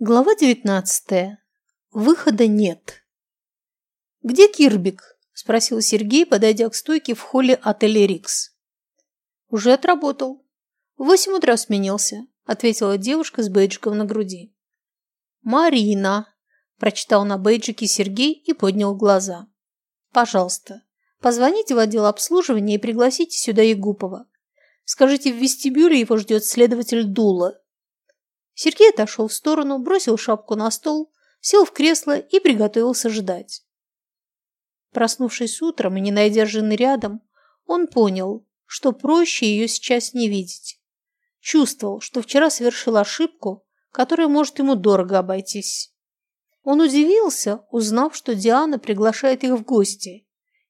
Глава девятнадцатая. Выхода нет. «Где Кирбик?» – спросил Сергей, подойдя к стойке в холле отеля «Рикс». «Уже отработал. В восемь утра сменился», – ответила девушка с бейджиком на груди. «Марина», – прочитал на бейджике Сергей и поднял глаза. «Пожалуйста, позвоните в отдел обслуживания и пригласите сюда Егупова. Скажите, в вестибюле его ждет следователь Дула, Сергей отошел в сторону, бросил шапку на стол, сел в кресло и приготовился ждать. Проснувшись утром и не найдя жены рядом, он понял, что проще ее сейчас не видеть. Чувствовал, что вчера совершил ошибку, которая может ему дорого обойтись. Он удивился, узнав, что Диана приглашает их в гости.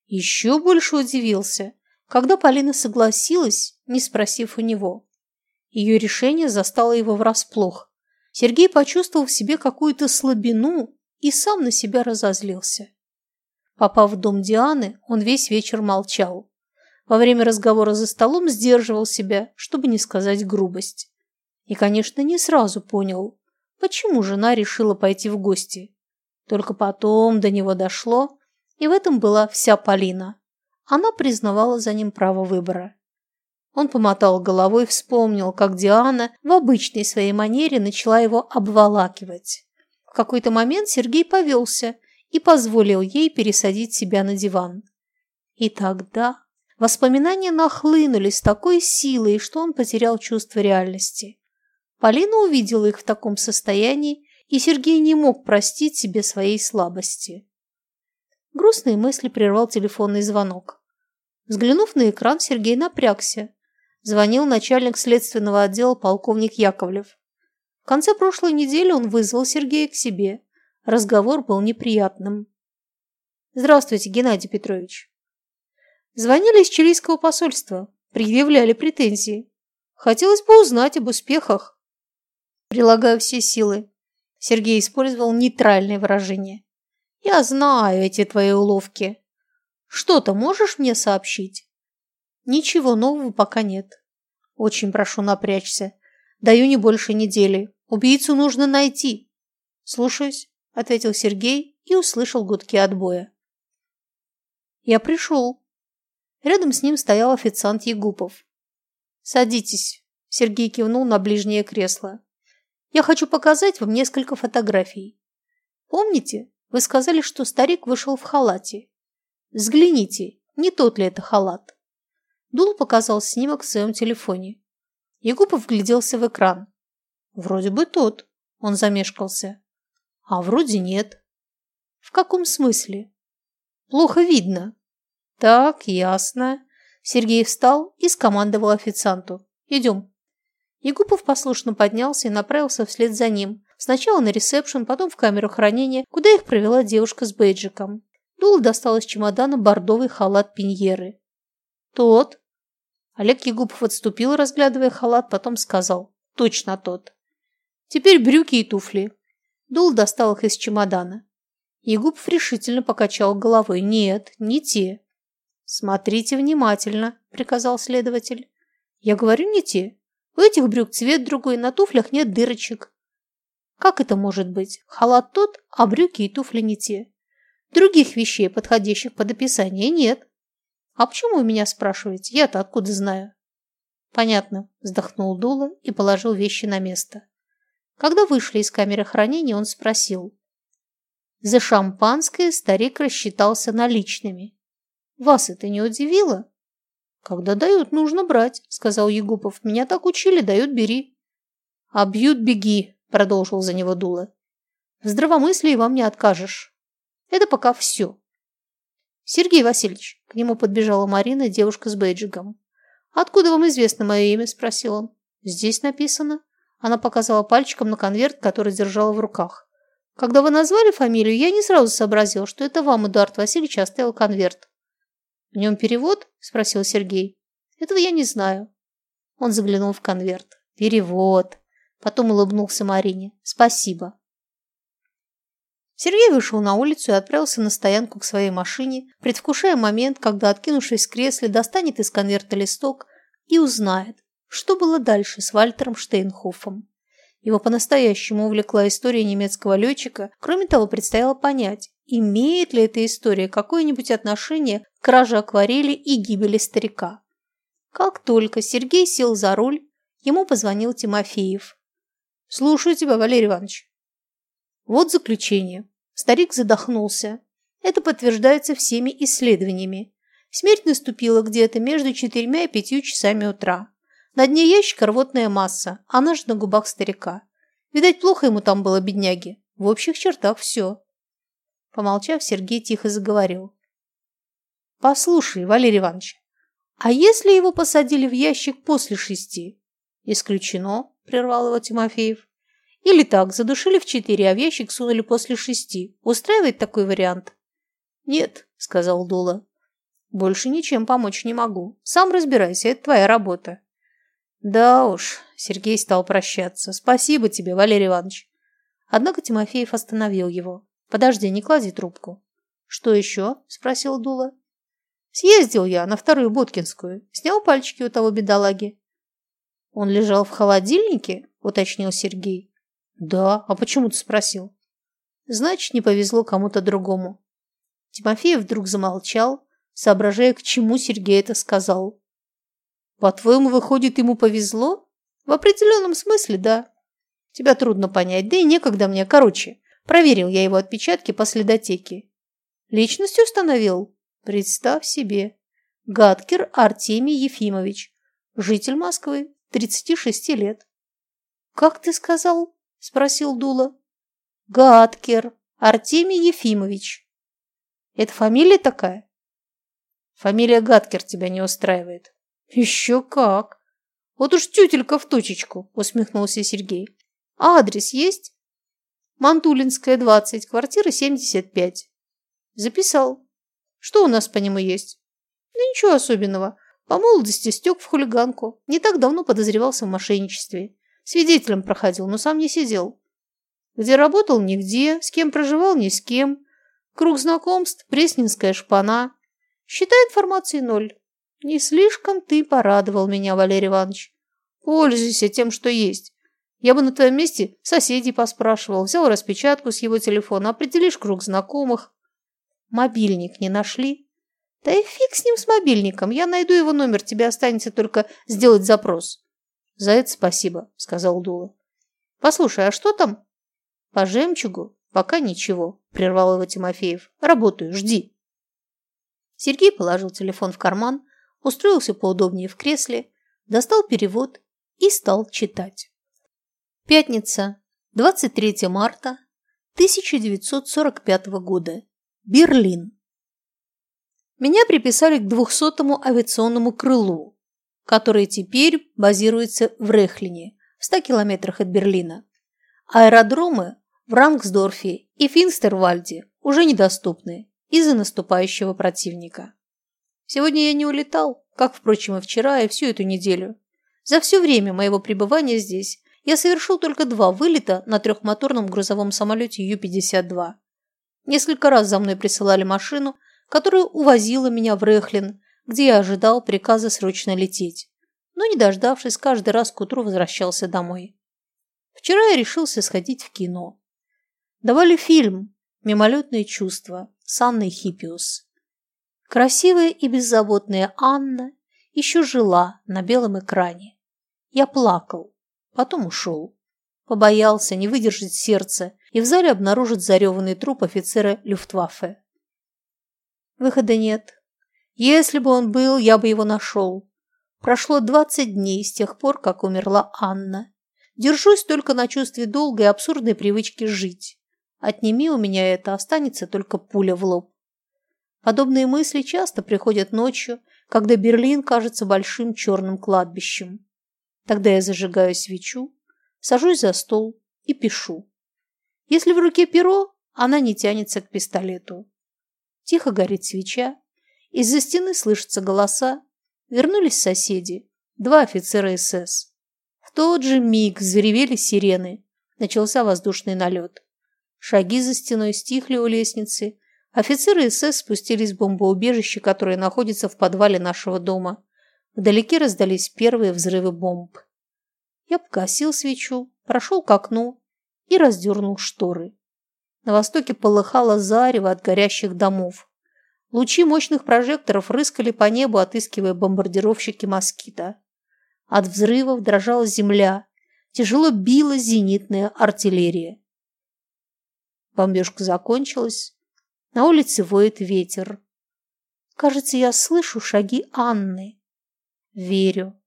Еще больше удивился, когда Полина согласилась, не спросив у него. Ее решение застало его врасплох. Сергей почувствовал в себе какую-то слабину и сам на себя разозлился. Попав в дом Дианы, он весь вечер молчал. Во время разговора за столом сдерживал себя, чтобы не сказать грубость. И, конечно, не сразу понял, почему жена решила пойти в гости. Только потом до него дошло, и в этом была вся Полина. Она признавала за ним право выбора. Он помотал головой и вспомнил, как Диана в обычной своей манере начала его обволакивать. В какой-то момент Сергей повелся и позволил ей пересадить себя на диван. И тогда воспоминания нахлынули с такой силой, что он потерял чувство реальности. Полина увидела их в таком состоянии, и Сергей не мог простить себе своей слабости. Грустные мысли прервал телефонный звонок. Взглянув на экран, Сергей напрягся звонил начальник следственного отдела полковник Яковлев. В конце прошлой недели он вызвал Сергея к себе. Разговор был неприятным. «Здравствуйте, Геннадий Петрович». Звонили из чилийского посольства, предъявляли претензии. Хотелось бы узнать об успехах. Прилагаю все силы. Сергей использовал нейтральное выражение. Я знаю эти твои уловки. Что-то можешь мне сообщить? Ничего нового пока нет. Очень прошу напрячься. Даю не больше недели. Убийцу нужно найти. Слушаюсь, ответил Сергей и услышал гудки отбоя. Я пришел. Рядом с ним стоял официант Егупов. Садитесь. Сергей кивнул на ближнее кресло. Я хочу показать вам несколько фотографий. Помните, вы сказали, что старик вышел в халате? Взгляните, не тот ли это халат? Дул показал снимок в своем телефоне. Егупов вгляделся в экран. Вроде бы тот. Он замешкался. А вроде нет. В каком смысле? Плохо видно. Так, ясно. Сергей встал и скомандовал официанту. Идем. Егупов послушно поднялся и направился вслед за ним. Сначала на ресепшн, потом в камеру хранения, куда их провела девушка с бейджиком. Дул достал из чемодана бордовый халат пиньеры. «Тот?» Олег Егупов отступил, разглядывая халат, потом сказал. Точно тот. Теперь брюки и туфли. Дул достал их из чемодана. Егупов решительно покачал головой. Нет, не те. Смотрите внимательно, приказал следователь. Я говорю, не те. У этих брюк цвет другой, на туфлях нет дырочек. Как это может быть? Халат тот, а брюки и туфли не те. Других вещей, подходящих под описание, нет. «А почему вы меня спрашиваете? Я-то откуда знаю?» «Понятно», – вздохнул Дула и положил вещи на место. Когда вышли из камеры хранения, он спросил. За шампанское старик рассчитался наличными. «Вас это не удивило?» «Когда дают, нужно брать», – сказал Егупов. «Меня так учили, дают, бери». «А бьют, беги», – продолжил за него Дула. «В здравомыслии вам не откажешь. Это пока все. «Сергей Васильевич!» К нему подбежала Марина, девушка с бейджиком. «Откуда вам известно мое имя?» – спросил он. «Здесь написано». Она показала пальчиком на конверт, который держала в руках. «Когда вы назвали фамилию, я не сразу сообразил, что это вам Эдуард Васильевич оставил конверт». «В нем перевод?» – спросил Сергей. «Этого я не знаю». Он заглянул в конверт. «Перевод». Потом улыбнулся Марине. «Спасибо». Сергей вышел на улицу и отправился на стоянку к своей машине, предвкушая момент, когда, откинувшись в кресле, достанет из конверта листок и узнает, что было дальше с Вальтером Штейнхофом. Его по-настоящему увлекла история немецкого летчика. Кроме того, предстояло понять, имеет ли эта история какое-нибудь отношение к краже акварели и гибели старика. Как только Сергей сел за руль, ему позвонил Тимофеев. «Слушаю тебя, Валерий Иванович». Вот заключение. Старик задохнулся. Это подтверждается всеми исследованиями. Смерть наступила где-то между четырьмя и пятью часами утра. На дне ящика рвотная масса, она же на губах старика. Видать, плохо ему там было, бедняги. В общих чертах все. Помолчав, Сергей тихо заговорил. «Послушай, Валерий Иванович, а если его посадили в ящик после шести?» «Исключено», – прервал его Тимофеев. «Или так, задушили в четыре, а в ящик сунули после шести. Устраивает такой вариант?» «Нет», – сказал Дула. «Больше ничем помочь не могу. Сам разбирайся, это твоя работа». Да уж, Сергей стал прощаться. Спасибо тебе, Валерий Иванович. Однако Тимофеев остановил его. Подожди, не клади трубку. Что еще? Спросил Дула. Съездил я на вторую Боткинскую. Снял пальчики у того бедолаги. Он лежал в холодильнике? Уточнил Сергей. Да, а почему ты спросил? Значит, не повезло кому-то другому. Тимофеев вдруг замолчал, соображая, к чему Сергей это сказал. По-твоему, выходит, ему повезло? В определенном смысле, да. Тебя трудно понять, да и некогда мне. Короче, проверил я его отпечатки по следотеке. Личность установил? Представь себе. Гадкер Артемий Ефимович. Житель Москвы, 36 лет. «Как ты сказал?» – спросил Дула. «Гадкер Артемий Ефимович». «Это фамилия такая?» «Фамилия Гадкер тебя не устраивает. Еще как. Вот уж тютелька в точечку, усмехнулся Сергей. А адрес есть? Мантулинская, 20, квартира 75. Записал. Что у нас по нему есть? Да ничего особенного. По молодости стек в хулиганку. Не так давно подозревался в мошенничестве. Свидетелем проходил, но сам не сидел. Где работал – нигде, с кем проживал – ни с кем. Круг знакомств – пресненская шпана. Считай информации ноль. Не слишком ты порадовал меня, Валерий Иванович. Пользуйся тем, что есть. Я бы на твоем месте соседей поспрашивал, взял распечатку с его телефона, определишь круг знакомых. Мобильник не нашли? Да и фиг с ним с мобильником. Я найду его номер, тебе останется только сделать запрос. За это спасибо, сказал Дула. Послушай, а что там? По жемчугу? Пока ничего, прервал его Тимофеев. Работаю, жди. Сергей положил телефон в карман, устроился поудобнее в кресле, достал перевод и стал читать. Пятница, 23 марта 1945 года. Берлин. Меня приписали к 200-му авиационному крылу, которое теперь базируется в Рехлине, в 100 километрах от Берлина. Аэродромы в Рангсдорфе и Финстервальде уже недоступны из-за наступающего противника. Сегодня я не улетал, как, впрочем, и вчера, и всю эту неделю. За все время моего пребывания здесь я совершил только два вылета на трехмоторном грузовом самолете Ю-52. Несколько раз за мной присылали машину, которая увозила меня в Рехлин, где я ожидал приказа срочно лететь. Но, не дождавшись, каждый раз к утру возвращался домой. Вчера я решился сходить в кино. Давали фильм «Мимолетные чувства» с Анной Хиппиус. Красивая и беззаботная Анна еще жила на белом экране. Я плакал, потом ушел. Побоялся не выдержать сердце и в зале обнаружить зареванный труп офицера Люфтваффе. Выхода нет. Если бы он был, я бы его нашел. Прошло двадцать дней с тех пор, как умерла Анна. Держусь только на чувстве долгой и абсурдной привычки жить. Отними у меня это, останется только пуля в лоб. Подобные мысли часто приходят ночью, когда Берлин кажется большим черным кладбищем. Тогда я зажигаю свечу, сажусь за стол и пишу. Если в руке перо, она не тянется к пистолету. Тихо горит свеча, из-за стены слышатся голоса. Вернулись соседи, два офицера СС. В тот же миг заревели сирены. Начался воздушный налет. Шаги за стеной стихли у лестницы, Офицеры СС спустились в бомбоубежище, которое находится в подвале нашего дома. Вдалеке раздались первые взрывы бомб. Я погасил свечу, прошел к окну и раздернул шторы. На востоке полыхало зарево от горящих домов. Лучи мощных прожекторов рыскали по небу, отыскивая бомбардировщики москита. От взрывов дрожала земля, тяжело била зенитная артиллерия. Бомбежка закончилась. На улице воет ветер. Кажется, я слышу шаги Анны. Верю.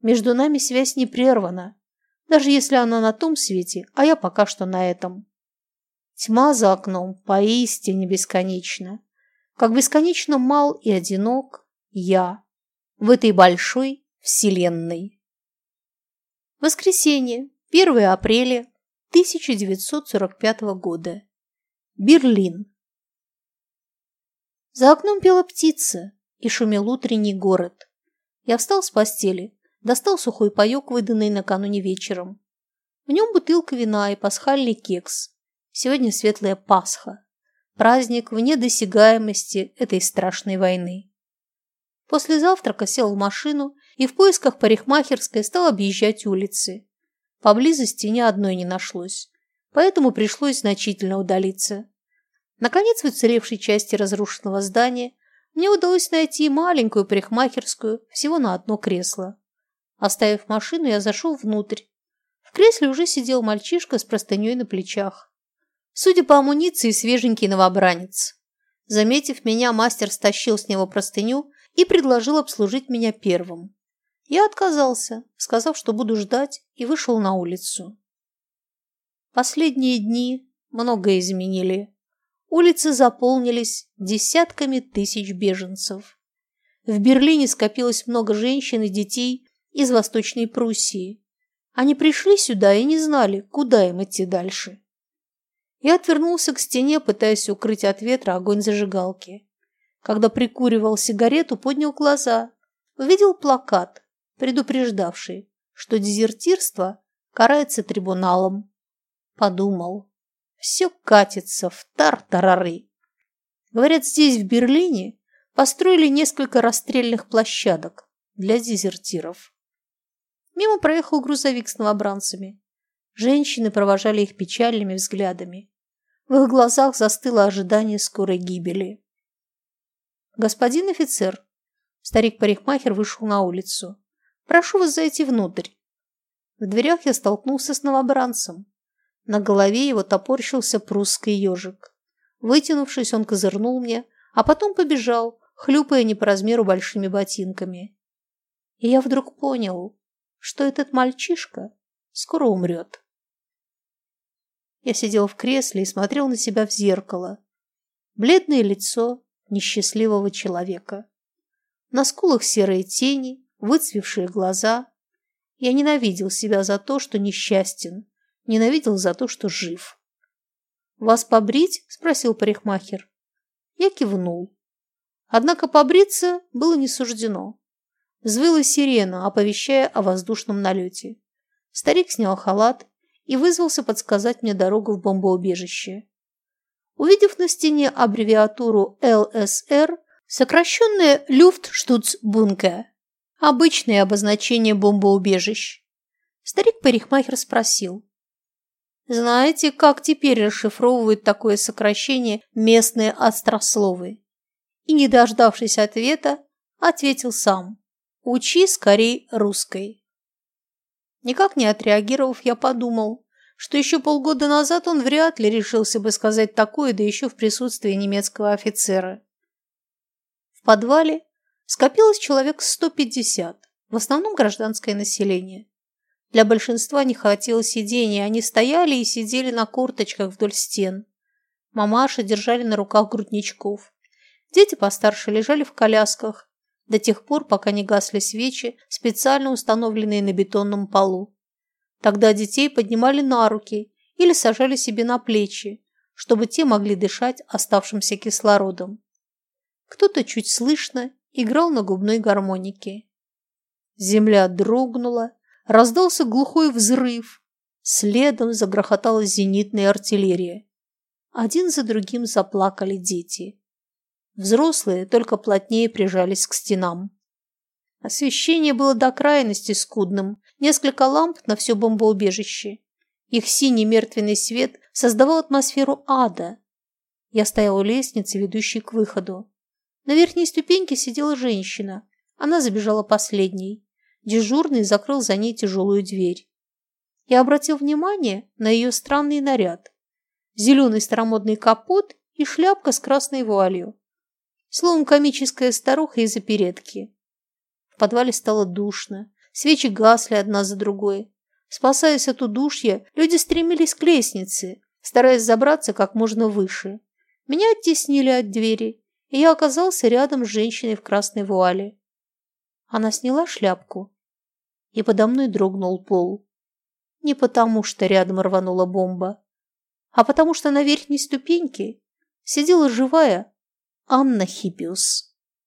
Между нами связь не прервана, даже если она на том свете, а я пока что на этом. Тьма за окном поистине бесконечна. Как бесконечно мал и одинок я в этой большой вселенной. Воскресенье, 1 апреля 1945 года. Берлин. За окном пела птица и шумел утренний город. Я встал с постели, достал сухой паёк, выданный накануне вечером. В нем бутылка вина и пасхальный кекс. Сегодня светлая Пасха. Праздник вне досягаемости этой страшной войны. После завтрака сел в машину и в поисках парикмахерской стал объезжать улицы. Поблизости ни одной не нашлось, поэтому пришлось значительно удалиться. Наконец, в уцелевшей части разрушенного здания мне удалось найти маленькую парикмахерскую всего на одно кресло. Оставив машину, я зашел внутрь. В кресле уже сидел мальчишка с простыней на плечах. Судя по амуниции, свеженький новобранец. Заметив меня, мастер стащил с него простыню и предложил обслужить меня первым. Я отказался, сказав, что буду ждать, и вышел на улицу. Последние дни многое изменили. Улицы заполнились десятками тысяч беженцев. В Берлине скопилось много женщин и детей из Восточной Пруссии. Они пришли сюда и не знали, куда им идти дальше. Я отвернулся к стене, пытаясь укрыть от ветра огонь зажигалки. Когда прикуривал сигарету, поднял глаза. Увидел плакат, предупреждавший, что дезертирство карается трибуналом. Подумал, все катится в тар-тарары. Говорят, здесь, в Берлине, построили несколько расстрельных площадок для дезертиров. Мимо проехал грузовик с новобранцами. Женщины провожали их печальными взглядами. В их глазах застыло ожидание скорой гибели. «Господин офицер», старик-парикмахер вышел на улицу, «прошу вас зайти внутрь». В дверях я столкнулся с новобранцем. На голове его топорщился прусский ежик. Вытянувшись, он козырнул мне, а потом побежал, хлюпая не по размеру большими ботинками. И я вдруг понял, что этот мальчишка скоро умрет. Я сидел в кресле и смотрел на себя в зеркало. Бледное лицо несчастливого человека. На скулах серые тени, выцвевшие глаза. Я ненавидел себя за то, что несчастен, Ненавидел за то, что жив. «Вас побрить?» – спросил парикмахер. Я кивнул. Однако побриться было не суждено. Взвыла сирена, оповещая о воздушном налете. Старик снял халат и вызвался подсказать мне дорогу в бомбоубежище. Увидев на стене аббревиатуру ЛСР, сокращенное Люфтштуцбункер, обычное обозначение бомбоубежищ, старик-парикмахер спросил, знаете, как теперь расшифровывают такое сокращение местные острословы? И, не дождавшись ответа, ответил сам. Учи скорей русской. Никак не отреагировав, я подумал, что еще полгода назад он вряд ли решился бы сказать такое, да еще в присутствии немецкого офицера. В подвале скопилось человек 150, в основном гражданское население. Для большинства не хватило сидений, они стояли и сидели на корточках вдоль стен. Мамаши держали на руках грудничков. Дети постарше лежали в колясках до тех пор, пока не гасли свечи, специально установленные на бетонном полу. Тогда детей поднимали на руки или сажали себе на плечи, чтобы те могли дышать оставшимся кислородом. Кто-то чуть слышно играл на губной гармонике. Земля дрогнула, Раздался глухой взрыв. Следом загрохотала зенитная артиллерия. Один за другим заплакали дети. Взрослые только плотнее прижались к стенам. Освещение было до крайности скудным. Несколько ламп на все бомбоубежище. Их синий мертвенный свет создавал атмосферу ада. Я стояла у лестницы, ведущей к выходу. На верхней ступеньке сидела женщина. Она забежала последней. Дежурный закрыл за ней тяжелую дверь. Я обратил внимание на ее странный наряд. Зеленый старомодный капот и шляпка с красной вуалью. Словом, комическая старуха из оперетки. В подвале стало душно. Свечи гасли одна за другой. Спасаясь от удушья, люди стремились к лестнице, стараясь забраться как можно выше. Меня оттеснили от двери, и я оказался рядом с женщиной в красной вуале. Она сняла шляпку, и подо мной дрогнул пол. Не потому, что рядом рванула бомба, а потому что на верхней ступеньке сидела живая Анна Хиппиус.